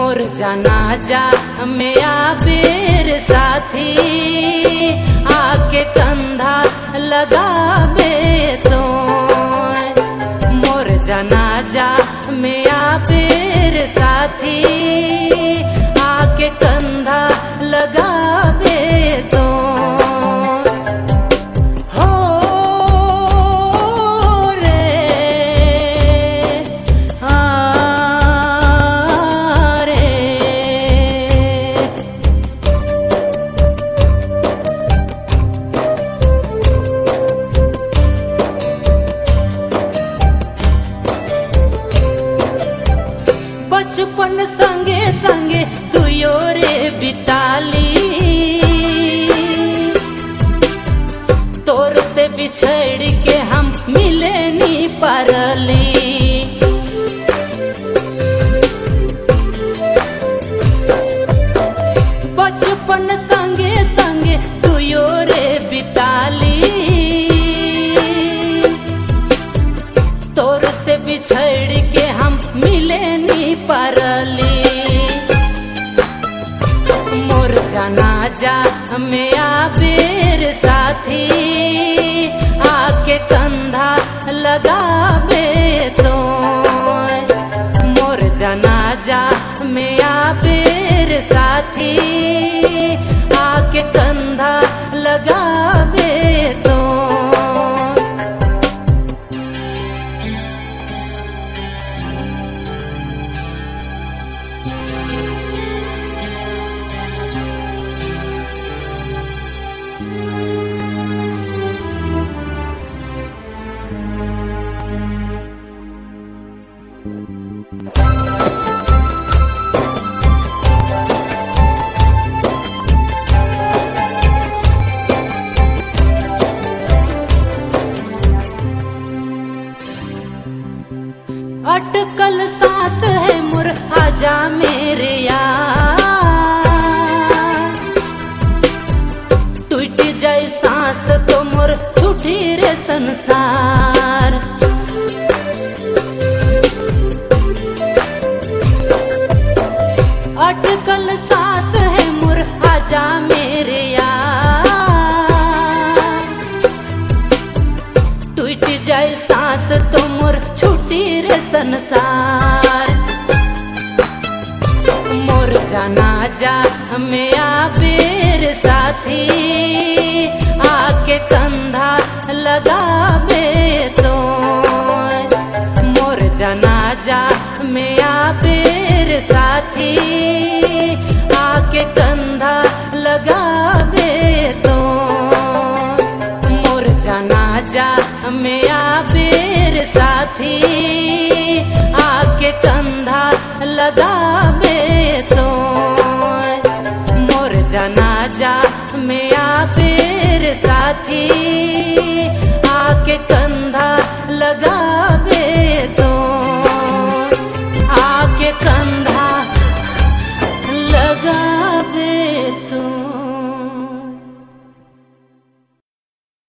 जनाजा में आबेर साथी। आके कंधा लगाबे तो मोर जनाजा में आबेर साथी। you wanna? परली। मोर जनाजा में आबेर साथी, आके कंधा लगाबे तो मोर जनाजा में आबेर साथी, आके कंधा है मुर आजा मेरे यार। टूट तो रे संसार। अटकल सांस है मुर आजा मेरे यार। टूट जाए सांस तो मोर छूटी रे संसार। मोर जनाजा में आबेर साथी। आके कंधा लगाबे तो मोर जाना जनाजा में आबेर साथी। आके कंधा लगाबे buscando